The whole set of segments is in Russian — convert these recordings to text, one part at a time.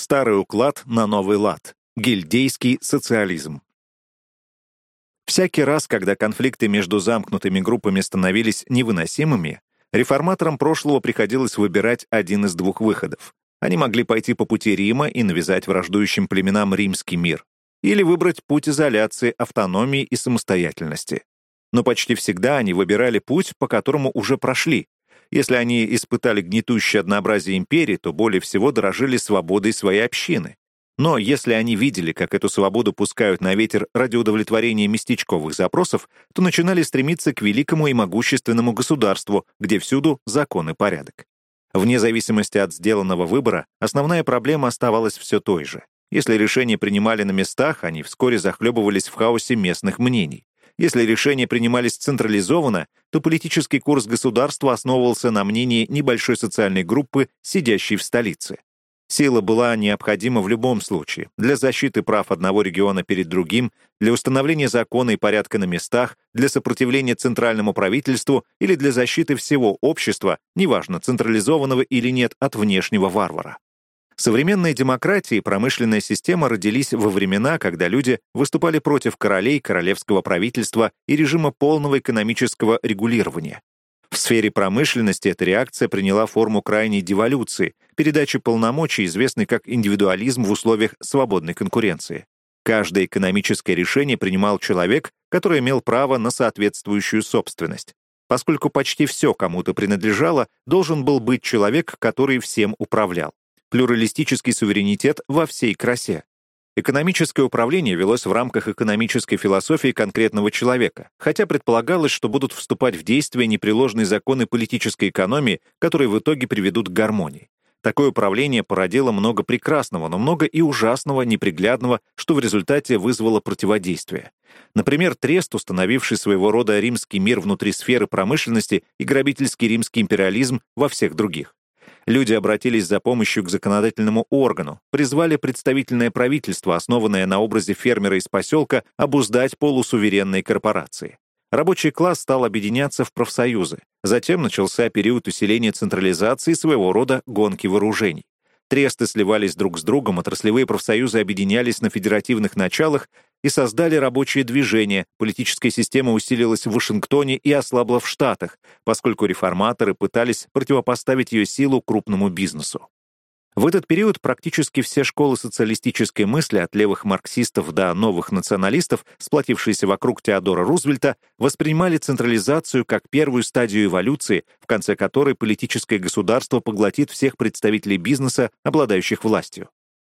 Старый уклад на новый лад. Гильдейский социализм. Всякий раз, когда конфликты между замкнутыми группами становились невыносимыми, реформаторам прошлого приходилось выбирать один из двух выходов. Они могли пойти по пути Рима и навязать враждующим племенам римский мир, или выбрать путь изоляции, автономии и самостоятельности. Но почти всегда они выбирали путь, по которому уже прошли. Если они испытали гнетущее однообразие империи, то более всего дорожили свободой своей общины. Но если они видели, как эту свободу пускают на ветер ради удовлетворения местечковых запросов, то начинали стремиться к великому и могущественному государству, где всюду закон и порядок. Вне зависимости от сделанного выбора, основная проблема оставалась все той же. Если решения принимали на местах, они вскоре захлебывались в хаосе местных мнений. Если решения принимались централизованно, то политический курс государства основывался на мнении небольшой социальной группы, сидящей в столице. Сила была необходима в любом случае для защиты прав одного региона перед другим, для установления закона и порядка на местах, для сопротивления центральному правительству или для защиты всего общества, неважно, централизованного или нет, от внешнего варвара. Современные демократии и промышленная система родились во времена, когда люди выступали против королей, королевского правительства и режима полного экономического регулирования. В сфере промышленности эта реакция приняла форму крайней деволюции, передачи полномочий, известной как индивидуализм в условиях свободной конкуренции. Каждое экономическое решение принимал человек, который имел право на соответствующую собственность. Поскольку почти все кому-то принадлежало, должен был быть человек, который всем управлял. Плюралистический суверенитет во всей красе. Экономическое управление велось в рамках экономической философии конкретного человека, хотя предполагалось, что будут вступать в действие непреложные законы политической экономии, которые в итоге приведут к гармонии. Такое управление породило много прекрасного, но много и ужасного, неприглядного, что в результате вызвало противодействие. Например, трест, установивший своего рода римский мир внутри сферы промышленности и грабительский римский империализм во всех других. Люди обратились за помощью к законодательному органу, призвали представительное правительство, основанное на образе фермера из поселка, обуздать полусуверенные корпорации. Рабочий класс стал объединяться в профсоюзы. Затем начался период усиления централизации своего рода гонки вооружений. Тресты сливались друг с другом, отраслевые профсоюзы объединялись на федеративных началах и создали рабочее движение, политическая система усилилась в Вашингтоне и ослабла в Штатах, поскольку реформаторы пытались противопоставить ее силу крупному бизнесу. В этот период практически все школы социалистической мысли, от левых марксистов до новых националистов, сплотившиеся вокруг Теодора Рузвельта, воспринимали централизацию как первую стадию эволюции, в конце которой политическое государство поглотит всех представителей бизнеса, обладающих властью.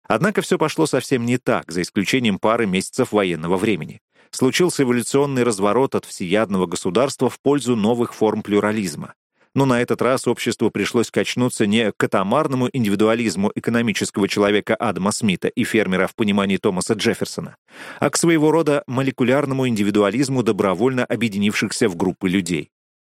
Однако все пошло совсем не так, за исключением пары месяцев военного времени. Случился эволюционный разворот от всеядного государства в пользу новых форм плюрализма. Но на этот раз обществу пришлось качнуться не к атомарному индивидуализму экономического человека Адама Смита и фермера в понимании Томаса Джефферсона, а к своего рода молекулярному индивидуализму добровольно объединившихся в группы людей.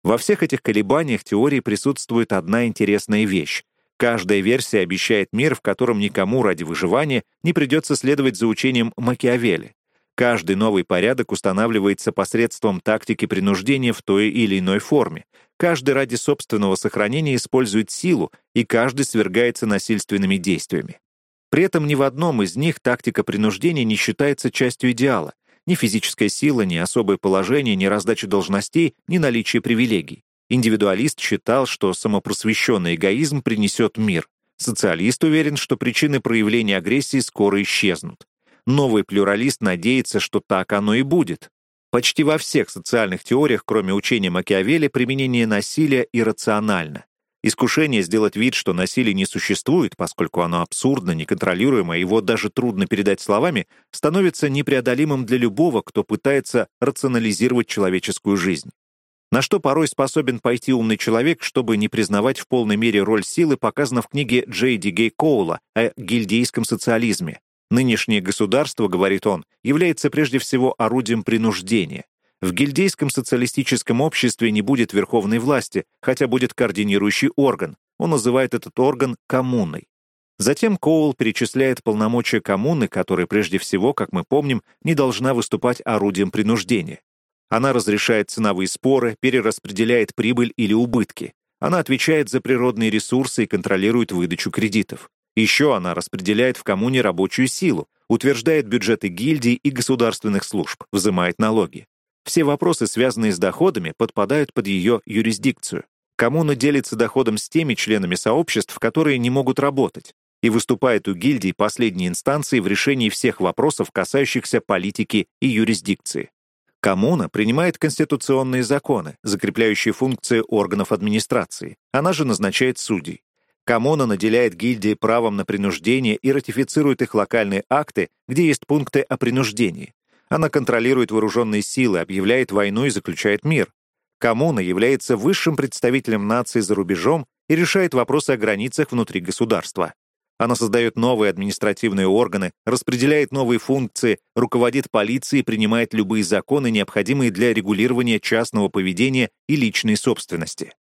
Во всех этих колебаниях теории присутствует одна интересная вещь. Каждая версия обещает мир, в котором никому ради выживания не придется следовать за учением Макиавелли. Каждый новый порядок устанавливается посредством тактики принуждения в той или иной форме. Каждый ради собственного сохранения использует силу, и каждый свергается насильственными действиями. При этом ни в одном из них тактика принуждения не считается частью идеала. Ни физическая сила, ни особое положение, ни раздача должностей, ни наличие привилегий. Индивидуалист считал, что самопросвещенный эгоизм принесет мир. Социалист уверен, что причины проявления агрессии скоро исчезнут. Новый плюралист надеется, что так оно и будет. Почти во всех социальных теориях, кроме учения Макиавелли, применение насилия иррационально. Искушение сделать вид, что насилие не существует, поскольку оно абсурдно, неконтролируемо, его даже трудно передать словами, становится непреодолимым для любого, кто пытается рационализировать человеческую жизнь. На что порой способен пойти умный человек, чтобы не признавать в полной мере роль силы, показана в книге Джей Ди Гей Коула о гильдейском социализме, Нынешнее государство, говорит он, является прежде всего орудием принуждения. В гильдейском социалистическом обществе не будет верховной власти, хотя будет координирующий орган. Он называет этот орган коммуной. Затем Коул перечисляет полномочия коммуны, которая прежде всего, как мы помним, не должна выступать орудием принуждения. Она разрешает ценовые споры, перераспределяет прибыль или убытки. Она отвечает за природные ресурсы и контролирует выдачу кредитов. Еще она распределяет в коммуне рабочую силу, утверждает бюджеты гильдий и государственных служб, взимает налоги. Все вопросы, связанные с доходами, подпадают под ее юрисдикцию. Коммуна делится доходом с теми членами сообществ, которые не могут работать, и выступает у гильдий последней инстанции в решении всех вопросов, касающихся политики и юрисдикции. Коммуна принимает конституционные законы, закрепляющие функции органов администрации. Она же назначает судей. Коммуна наделяет гильдии правом на принуждение и ратифицирует их локальные акты, где есть пункты о принуждении. Она контролирует вооруженные силы, объявляет войну и заключает мир. Коммуна является высшим представителем нации за рубежом и решает вопросы о границах внутри государства. Она создает новые административные органы, распределяет новые функции, руководит полицией принимает любые законы, необходимые для регулирования частного поведения и личной собственности.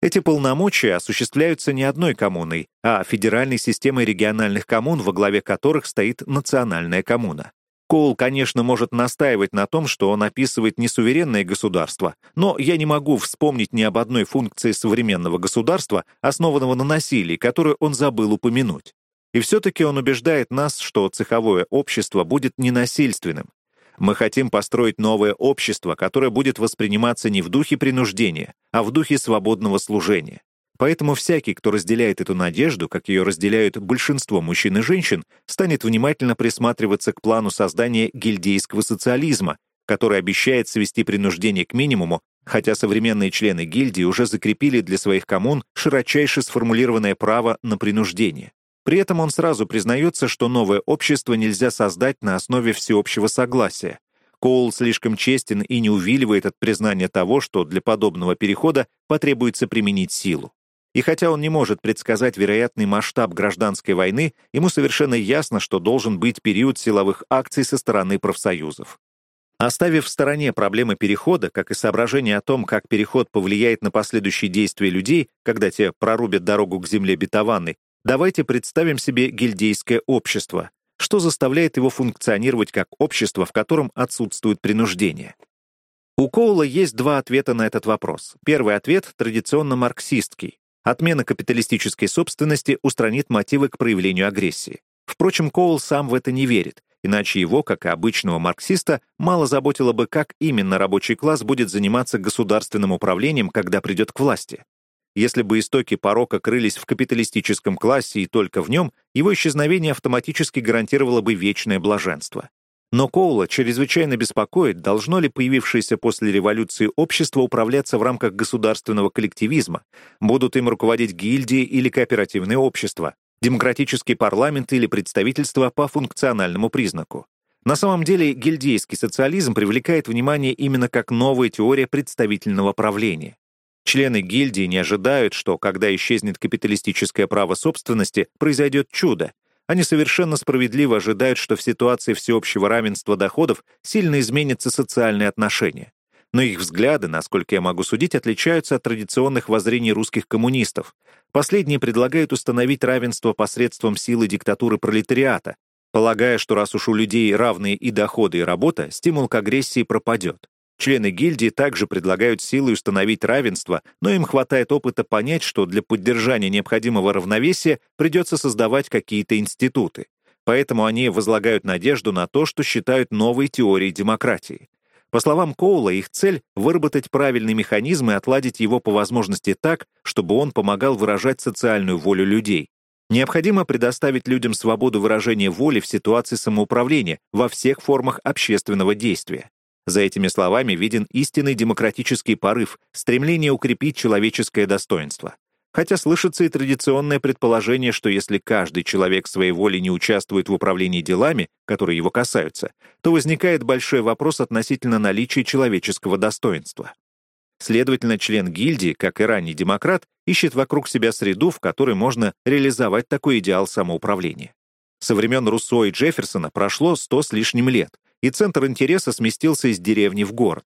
Эти полномочия осуществляются не одной коммуной, а федеральной системой региональных коммун, во главе которых стоит национальная коммуна. Коул, конечно, может настаивать на том, что он описывает не суверенное государство, но я не могу вспомнить ни об одной функции современного государства, основанного на насилии, которую он забыл упомянуть. И все-таки он убеждает нас, что цеховое общество будет ненасильственным, мы хотим построить новое общество, которое будет восприниматься не в духе принуждения, а в духе свободного служения. Поэтому всякий, кто разделяет эту надежду, как ее разделяют большинство мужчин и женщин, станет внимательно присматриваться к плану создания гильдейского социализма, который обещает свести принуждение к минимуму, хотя современные члены гильдии уже закрепили для своих коммун широчайше сформулированное право на принуждение. При этом он сразу признается, что новое общество нельзя создать на основе всеобщего согласия. Коул слишком честен и не увиливает от признания того, что для подобного перехода потребуется применить силу. И хотя он не может предсказать вероятный масштаб гражданской войны, ему совершенно ясно, что должен быть период силовых акций со стороны профсоюзов. Оставив в стороне проблемы перехода, как и соображение о том, как переход повлияет на последующие действия людей, когда те прорубят дорогу к земле бетованной, Давайте представим себе гильдейское общество. Что заставляет его функционировать как общество, в котором отсутствует принуждение? У Коула есть два ответа на этот вопрос. Первый ответ традиционно марксистский. Отмена капиталистической собственности устранит мотивы к проявлению агрессии. Впрочем, Коул сам в это не верит, иначе его, как и обычного марксиста, мало заботило бы, как именно рабочий класс будет заниматься государственным управлением, когда придет к власти. Если бы истоки порока крылись в капиталистическом классе и только в нем, его исчезновение автоматически гарантировало бы вечное блаженство. Но Коула чрезвычайно беспокоит, должно ли появившееся после революции общество управляться в рамках государственного коллективизма, будут им руководить гильдии или кооперативные общества, демократический парламент или представительство по функциональному признаку. На самом деле гильдейский социализм привлекает внимание именно как новая теория представительного правления. Члены гильдии не ожидают, что, когда исчезнет капиталистическое право собственности, произойдет чудо. Они совершенно справедливо ожидают, что в ситуации всеобщего равенства доходов сильно изменятся социальные отношения. Но их взгляды, насколько я могу судить, отличаются от традиционных воззрений русских коммунистов. Последние предлагают установить равенство посредством силы диктатуры пролетариата, полагая, что раз уж у людей равные и доходы, и работа, стимул к агрессии пропадет. Члены гильдии также предлагают силой установить равенство, но им хватает опыта понять, что для поддержания необходимого равновесия придется создавать какие-то институты. Поэтому они возлагают надежду на то, что считают новой теорией демократии. По словам Коула, их цель — выработать правильный механизм и отладить его по возможности так, чтобы он помогал выражать социальную волю людей. Необходимо предоставить людям свободу выражения воли в ситуации самоуправления во всех формах общественного действия. За этими словами виден истинный демократический порыв, стремление укрепить человеческое достоинство. Хотя слышится и традиционное предположение, что если каждый человек своей волей не участвует в управлении делами, которые его касаются, то возникает большой вопрос относительно наличия человеческого достоинства. Следовательно, член гильдии, как и ранний демократ, ищет вокруг себя среду, в которой можно реализовать такой идеал самоуправления. Со времен Руссо и Джефферсона прошло сто с лишним лет, и центр интереса сместился из деревни в город.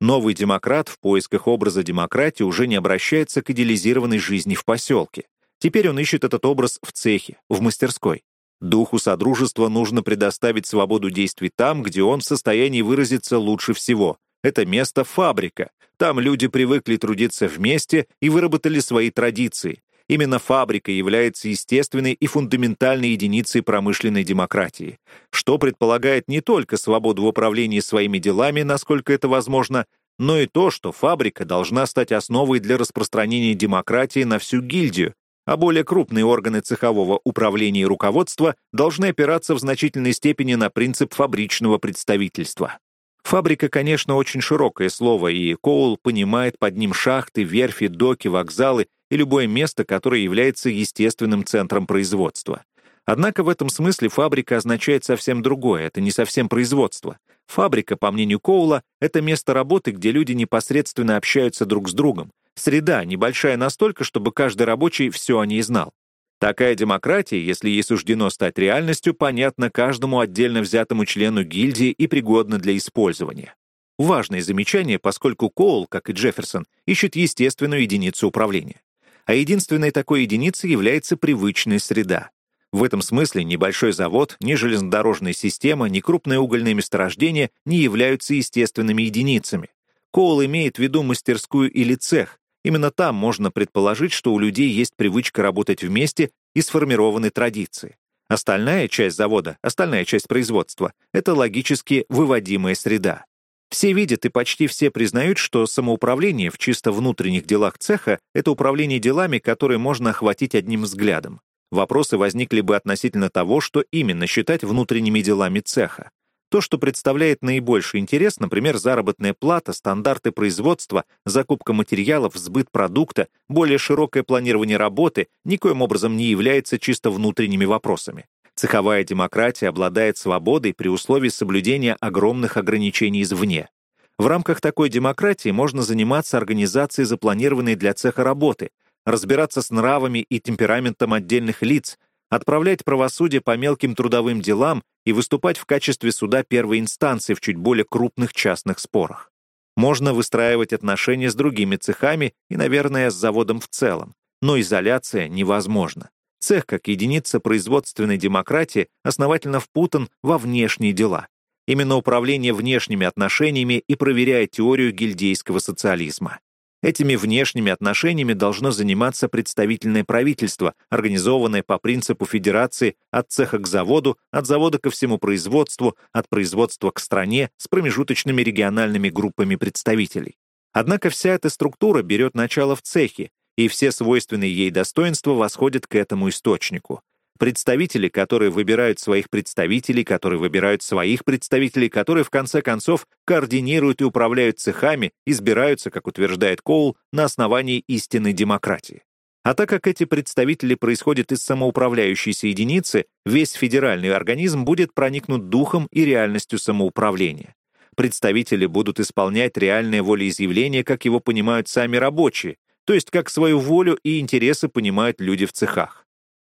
Новый демократ в поисках образа демократии уже не обращается к идеализированной жизни в поселке. Теперь он ищет этот образ в цехе, в мастерской. Духу Содружества нужно предоставить свободу действий там, где он в состоянии выразиться лучше всего. Это место — фабрика. Там люди привыкли трудиться вместе и выработали свои традиции. Именно фабрика является естественной и фундаментальной единицей промышленной демократии, что предполагает не только свободу в управлении своими делами, насколько это возможно, но и то, что фабрика должна стать основой для распространения демократии на всю гильдию, а более крупные органы цехового управления и руководства должны опираться в значительной степени на принцип фабричного представительства. Фабрика, конечно, очень широкое слово, и Коул понимает под ним шахты, верфи, доки, вокзалы и любое место, которое является естественным центром производства. Однако в этом смысле фабрика означает совсем другое, это не совсем производство. Фабрика, по мнению Коула, это место работы, где люди непосредственно общаются друг с другом. Среда, небольшая настолько, чтобы каждый рабочий все о ней знал. Такая демократия, если ей суждено стать реальностью, понятна каждому отдельно взятому члену гильдии и пригодна для использования. Важное замечание, поскольку Коул, как и Джефферсон, ищет естественную единицу управления а единственной такой единицей является привычная среда. В этом смысле небольшой завод, ни железнодорожная система, ни крупное угольное месторождение не являются естественными единицами. Коул имеет в виду мастерскую или цех. Именно там можно предположить, что у людей есть привычка работать вместе и сформированы традиции. Остальная часть завода, остальная часть производства — это логически выводимая среда. Все видят и почти все признают, что самоуправление в чисто внутренних делах цеха — это управление делами, которые можно охватить одним взглядом. Вопросы возникли бы относительно того, что именно считать внутренними делами цеха. То, что представляет наибольший интерес, например, заработная плата, стандарты производства, закупка материалов, сбыт продукта, более широкое планирование работы, никоим образом не является чисто внутренними вопросами. Цеховая демократия обладает свободой при условии соблюдения огромных ограничений извне. В рамках такой демократии можно заниматься организацией запланированной для цеха работы, разбираться с нравами и темпераментом отдельных лиц, отправлять правосудие по мелким трудовым делам и выступать в качестве суда первой инстанции в чуть более крупных частных спорах. Можно выстраивать отношения с другими цехами и, наверное, с заводом в целом, но изоляция невозможна. Цех, как единица производственной демократии, основательно впутан во внешние дела. Именно управление внешними отношениями и проверяет теорию гильдейского социализма. Этими внешними отношениями должно заниматься представительное правительство, организованное по принципу федерации от цеха к заводу, от завода ко всему производству, от производства к стране с промежуточными региональными группами представителей. Однако вся эта структура берет начало в цехе, и все свойственные ей достоинства восходят к этому источнику. Представители, которые выбирают своих представителей, которые выбирают своих представителей, которые, в конце концов, координируют и управляют цехами, избираются, как утверждает Коул, на основании истинной демократии. А так как эти представители происходят из самоуправляющейся единицы, весь федеральный организм будет проникнут духом и реальностью самоуправления. Представители будут исполнять реальное волеизъявление, как его понимают сами рабочие, то есть как свою волю и интересы понимают люди в цехах.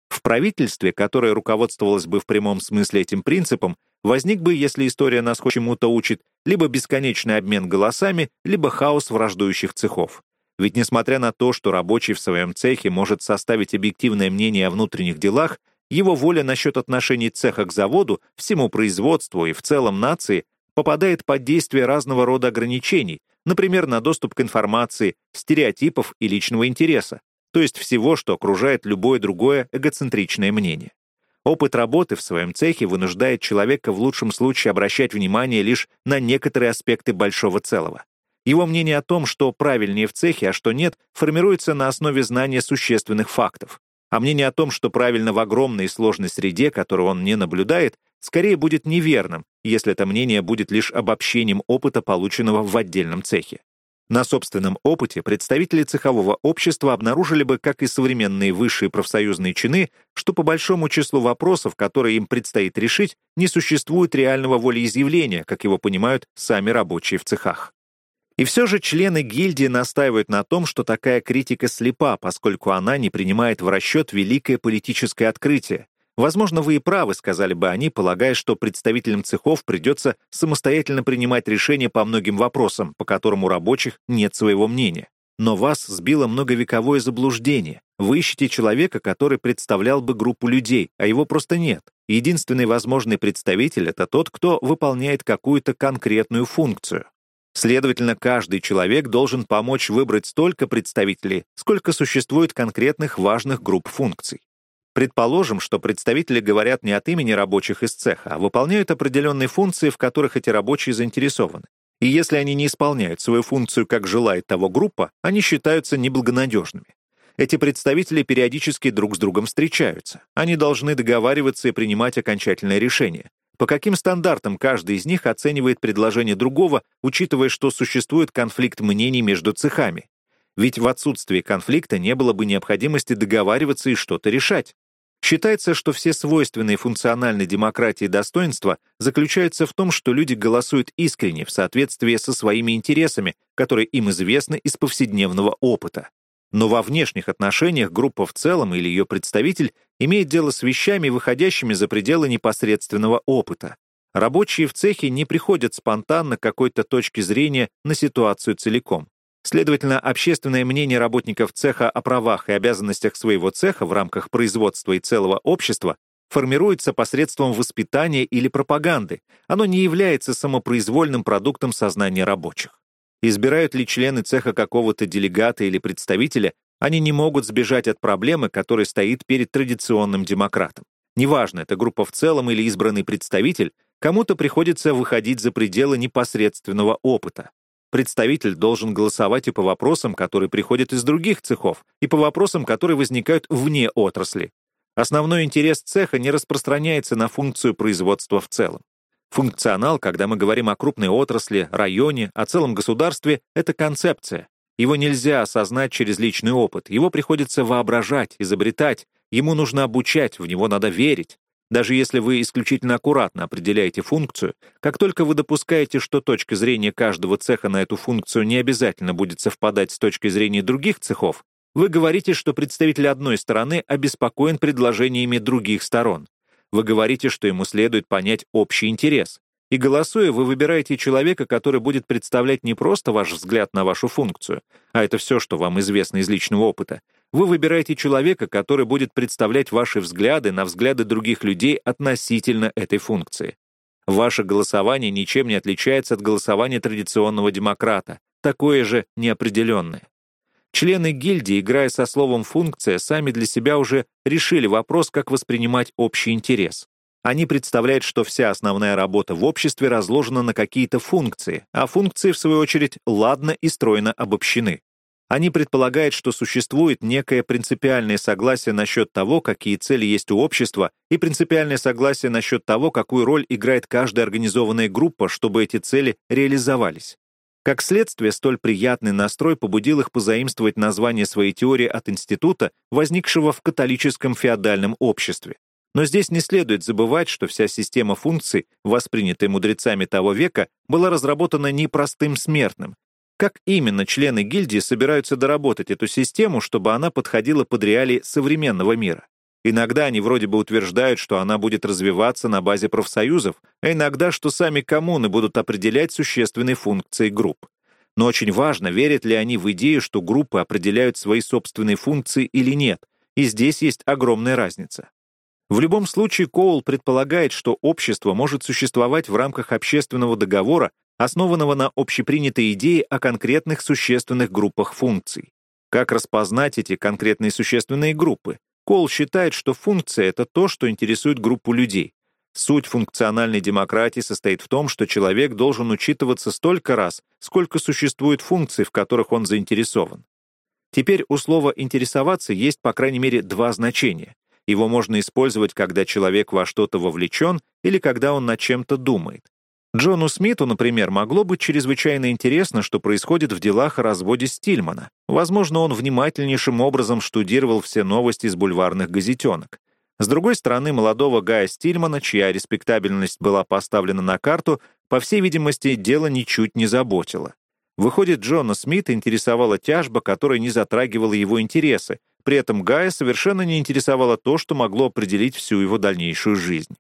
В правительстве, которое руководствовалось бы в прямом смысле этим принципом, возник бы, если история нас хоть чему-то учит, либо бесконечный обмен голосами, либо хаос враждующих цехов. Ведь несмотря на то, что рабочий в своем цехе может составить объективное мнение о внутренних делах, его воля насчет отношений цеха к заводу, всему производству и в целом нации попадает под действие разного рода ограничений, например, на доступ к информации, стереотипов и личного интереса, то есть всего, что окружает любое другое эгоцентричное мнение. Опыт работы в своем цехе вынуждает человека в лучшем случае обращать внимание лишь на некоторые аспекты большого целого. Его мнение о том, что правильнее в цехе, а что нет, формируется на основе знания существенных фактов. А мнение о том, что правильно в огромной и сложной среде, которую он не наблюдает, скорее будет неверным, если это мнение будет лишь обобщением опыта, полученного в отдельном цехе. На собственном опыте представители цехового общества обнаружили бы, как и современные высшие профсоюзные чины, что по большому числу вопросов, которые им предстоит решить, не существует реального волеизъявления, как его понимают сами рабочие в цехах. И все же члены гильдии настаивают на том, что такая критика слепа, поскольку она не принимает в расчет великое политическое открытие, Возможно, вы и правы, сказали бы они, полагая, что представителям цехов придется самостоятельно принимать решения по многим вопросам, по которым у рабочих нет своего мнения. Но вас сбило многовековое заблуждение. Вы ищете человека, который представлял бы группу людей, а его просто нет. Единственный возможный представитель — это тот, кто выполняет какую-то конкретную функцию. Следовательно, каждый человек должен помочь выбрать столько представителей, сколько существует конкретных важных групп функций. Предположим, что представители говорят не от имени рабочих из цеха, а выполняют определенные функции, в которых эти рабочие заинтересованы. И если они не исполняют свою функцию, как желает того группа, они считаются неблагонадежными. Эти представители периодически друг с другом встречаются. Они должны договариваться и принимать окончательное решение. По каким стандартам каждый из них оценивает предложение другого, учитывая, что существует конфликт мнений между цехами? Ведь в отсутствии конфликта не было бы необходимости договариваться и что-то решать. Считается, что все свойственные функциональной демократии достоинства заключаются в том, что люди голосуют искренне в соответствии со своими интересами, которые им известны из повседневного опыта. Но во внешних отношениях группа в целом или ее представитель имеет дело с вещами, выходящими за пределы непосредственного опыта. Рабочие в цехе не приходят спонтанно к какой-то точке зрения на ситуацию целиком. Следовательно, общественное мнение работников цеха о правах и обязанностях своего цеха в рамках производства и целого общества формируется посредством воспитания или пропаганды. Оно не является самопроизвольным продуктом сознания рабочих. Избирают ли члены цеха какого-то делегата или представителя, они не могут сбежать от проблемы, которая стоит перед традиционным демократом. Неважно, это группа в целом или избранный представитель, кому-то приходится выходить за пределы непосредственного опыта. Представитель должен голосовать и по вопросам, которые приходят из других цехов, и по вопросам, которые возникают вне отрасли. Основной интерес цеха не распространяется на функцию производства в целом. Функционал, когда мы говорим о крупной отрасли, районе, о целом государстве, это концепция. Его нельзя осознать через личный опыт, его приходится воображать, изобретать, ему нужно обучать, в него надо верить. Даже если вы исключительно аккуратно определяете функцию, как только вы допускаете, что точка зрения каждого цеха на эту функцию не обязательно будет совпадать с точкой зрения других цехов, вы говорите, что представитель одной стороны обеспокоен предложениями других сторон. Вы говорите, что ему следует понять общий интерес. И голосуя, вы выбираете человека, который будет представлять не просто ваш взгляд на вашу функцию, а это все, что вам известно из личного опыта, вы выбираете человека, который будет представлять ваши взгляды на взгляды других людей относительно этой функции. Ваше голосование ничем не отличается от голосования традиционного демократа, такое же неопределенное. Члены гильдии, играя со словом «функция», сами для себя уже решили вопрос, как воспринимать общий интерес. Они представляют, что вся основная работа в обществе разложена на какие-то функции, а функции, в свою очередь, ладно и стройно обобщены. Они предполагают, что существует некое принципиальное согласие насчет того, какие цели есть у общества, и принципиальное согласие насчет того, какую роль играет каждая организованная группа, чтобы эти цели реализовались. Как следствие, столь приятный настрой побудил их позаимствовать название своей теории от института, возникшего в католическом феодальном обществе. Но здесь не следует забывать, что вся система функций, воспринятая мудрецами того века, была разработана не простым смертным, как именно члены гильдии собираются доработать эту систему, чтобы она подходила под реалии современного мира? Иногда они вроде бы утверждают, что она будет развиваться на базе профсоюзов, а иногда, что сами коммуны будут определять существенные функции групп. Но очень важно, верят ли они в идею, что группы определяют свои собственные функции или нет, и здесь есть огромная разница. В любом случае, Коул предполагает, что общество может существовать в рамках общественного договора, основанного на общепринятой идее о конкретных существенных группах функций. Как распознать эти конкретные существенные группы? Кол считает, что функция — это то, что интересует группу людей. Суть функциональной демократии состоит в том, что человек должен учитываться столько раз, сколько существует функций, в которых он заинтересован. Теперь у слова «интересоваться» есть, по крайней мере, два значения. Его можно использовать, когда человек во что-то вовлечен или когда он над чем-то думает. Джону Смиту, например, могло быть чрезвычайно интересно, что происходит в делах о разводе Стильмана. Возможно, он внимательнейшим образом штудировал все новости из бульварных газетенок. С другой стороны, молодого Гая Стильмана, чья респектабельность была поставлена на карту, по всей видимости, дело ничуть не заботило. Выходит, Джона Смита интересовала тяжба, которая не затрагивала его интересы, при этом Гая совершенно не интересовало то, что могло определить всю его дальнейшую жизнь.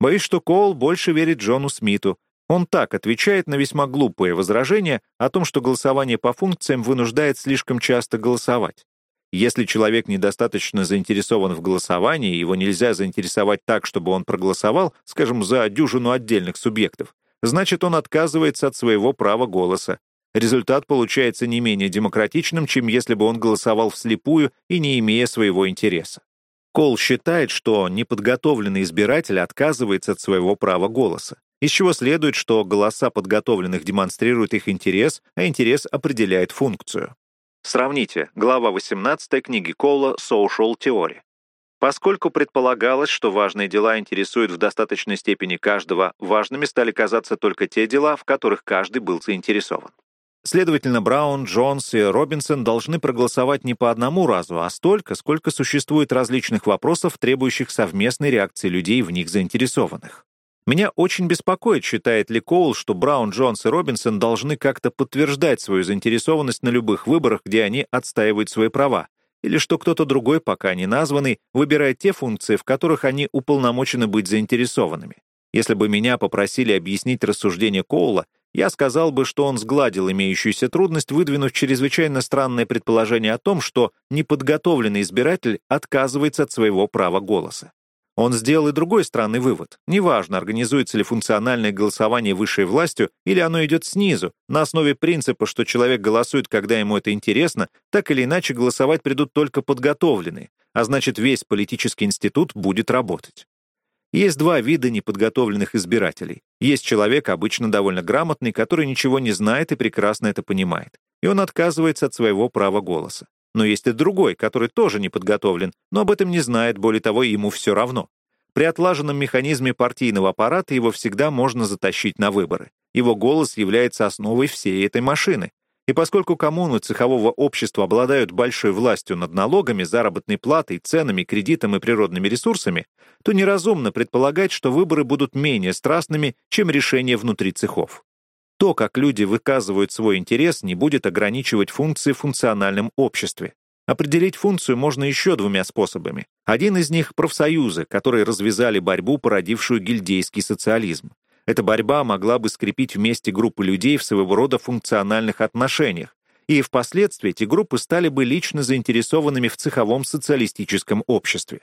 Боюсь, что Коул больше верит Джону Смиту, он так отвечает на весьма глупые возражения о том, что голосование по функциям вынуждает слишком часто голосовать. Если человек недостаточно заинтересован в голосовании, его нельзя заинтересовать так, чтобы он проголосовал, скажем, за дюжину отдельных субъектов, значит, он отказывается от своего права голоса. Результат получается не менее демократичным, чем если бы он голосовал вслепую и не имея своего интереса. Кол считает, что неподготовленный избиратель отказывается от своего права голоса, из чего следует, что голоса подготовленных демонстрируют их интерес, а интерес определяет функцию. Сравните глава 18 книги Кола «Social Theory». Поскольку предполагалось, что важные дела интересуют в достаточной степени каждого, важными стали казаться только те дела, в которых каждый был заинтересован. Следовательно, Браун, Джонс и Робинсон должны проголосовать не по одному разу, а столько, сколько существует различных вопросов, требующих совместной реакции людей в них заинтересованных. Меня очень беспокоит, считает ли Коул, что Браун, Джонс и Робинсон должны как-то подтверждать свою заинтересованность на любых выборах, где они отстаивают свои права, или что кто-то другой, пока не названный, выбирает те функции, в которых они уполномочены быть заинтересованными. Если бы меня попросили объяснить рассуждение Коула, я сказал бы, что он сгладил имеющуюся трудность, выдвинув чрезвычайно странное предположение о том, что неподготовленный избиратель отказывается от своего права голоса. Он сделал и другой странный вывод. Неважно, организуется ли функциональное голосование высшей властью или оно идет снизу, на основе принципа, что человек голосует, когда ему это интересно, так или иначе голосовать придут только подготовленные, а значит, весь политический институт будет работать. Есть два вида неподготовленных избирателей. Есть человек, обычно довольно грамотный, который ничего не знает и прекрасно это понимает. И он отказывается от своего права голоса. Но есть и другой, который тоже не подготовлен, но об этом не знает, более того, ему все равно. При отлаженном механизме партийного аппарата его всегда можно затащить на выборы. Его голос является основой всей этой машины. И поскольку коммуны цехового общества обладают большой властью над налогами, заработной платой, ценами, кредитом и природными ресурсами, то неразумно предполагать, что выборы будут менее страстными, чем решения внутри цехов. То, как люди выказывают свой интерес, не будет ограничивать функции в функциональном обществе. Определить функцию можно еще двумя способами. Один из них — профсоюзы, которые развязали борьбу, породившую гильдейский социализм. Эта борьба могла бы скрепить вместе группы людей в своего рода функциональных отношениях, и впоследствии эти группы стали бы лично заинтересованными в цеховом социалистическом обществе.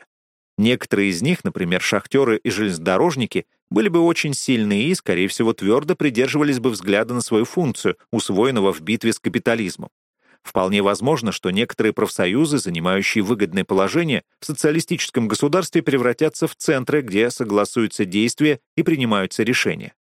Некоторые из них, например, шахтеры и железнодорожники, были бы очень сильны и, скорее всего, твердо придерживались бы взгляда на свою функцию, усвоенного в битве с капитализмом. Вполне возможно, что некоторые профсоюзы, занимающие выгодное положение, в социалистическом государстве превратятся в центры, где согласуются действия и принимаются решения.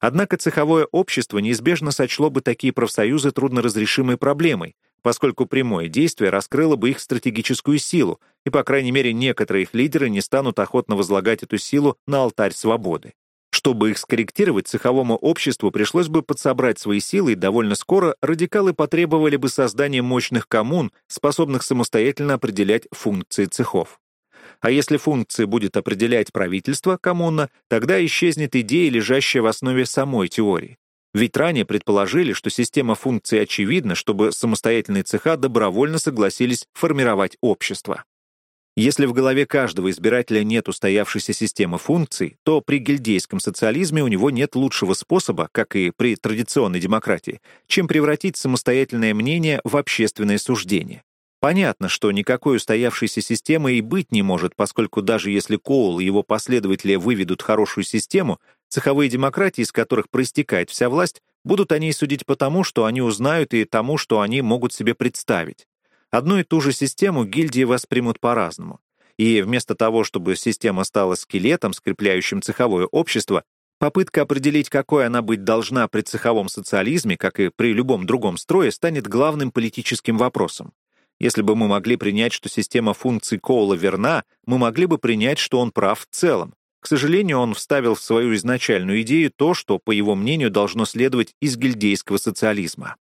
Однако цеховое общество неизбежно сочло бы такие профсоюзы трудноразрешимой проблемой, поскольку прямое действие раскрыло бы их стратегическую силу, и, по крайней мере, некоторые их лидеры не станут охотно возлагать эту силу на алтарь свободы. Чтобы их скорректировать, цеховому обществу пришлось бы подсобрать свои силы, и довольно скоро радикалы потребовали бы создания мощных коммун, способных самостоятельно определять функции цехов. А если функции будет определять правительство, коммуна, тогда исчезнет идея, лежащая в основе самой теории. Ведь ранее предположили, что система функций очевидна, чтобы самостоятельные цеха добровольно согласились формировать общество. Если в голове каждого избирателя нет устоявшейся системы функций, то при гильдейском социализме у него нет лучшего способа, как и при традиционной демократии, чем превратить самостоятельное мнение в общественное суждение. Понятно, что никакой устоявшейся системы и быть не может, поскольку даже если Коул и его последователи выведут хорошую систему, цеховые демократии, из которых проистекает вся власть, будут о ней судить по тому, что они узнают и тому, что они могут себе представить. Одну и ту же систему гильдии воспримут по-разному. И вместо того, чтобы система стала скелетом, скрепляющим цеховое общество, попытка определить, какой она быть должна при цеховом социализме, как и при любом другом строе, станет главным политическим вопросом. Если бы мы могли принять, что система функций Коула верна, мы могли бы принять, что он прав в целом. К сожалению, он вставил в свою изначальную идею то, что, по его мнению, должно следовать из гильдейского социализма.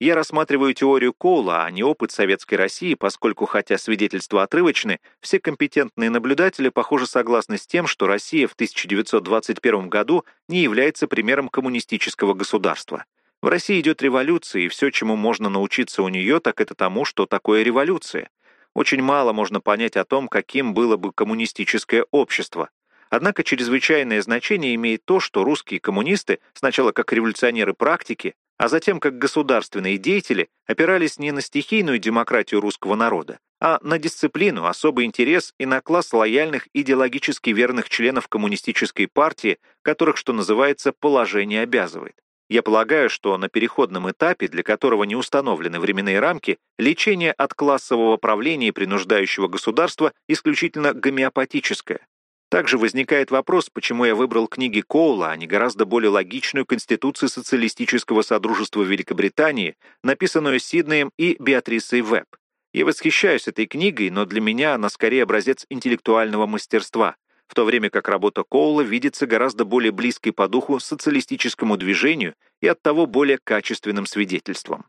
Я рассматриваю теорию Коула, а не опыт Советской России, поскольку, хотя свидетельства отрывочны, все компетентные наблюдатели, похоже, согласны с тем, что Россия в 1921 году не является примером коммунистического государства. В России идет революция, и все, чему можно научиться у нее, так это тому, что такое революция. Очень мало можно понять о том, каким было бы коммунистическое общество. Однако чрезвычайное значение имеет то, что русские коммунисты, сначала как революционеры практики, а затем как государственные деятели опирались не на стихийную демократию русского народа, а на дисциплину, особый интерес и на класс лояльных идеологически верных членов коммунистической партии, которых, что называется, положение обязывает. Я полагаю, что на переходном этапе, для которого не установлены временные рамки, лечение от классового правления и принуждающего государства исключительно гомеопатическое. Также возникает вопрос, почему я выбрал книги Коула, а не гораздо более логичную Конституцию социалистического содружества Великобритании, написанную Сиднеем и Беатрисой Веб. Я восхищаюсь этой книгой, но для меня она скорее образец интеллектуального мастерства, в то время как работа Коула видится гораздо более близкой по духу социалистическому движению и оттого более качественным свидетельством.